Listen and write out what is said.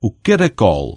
o caracol.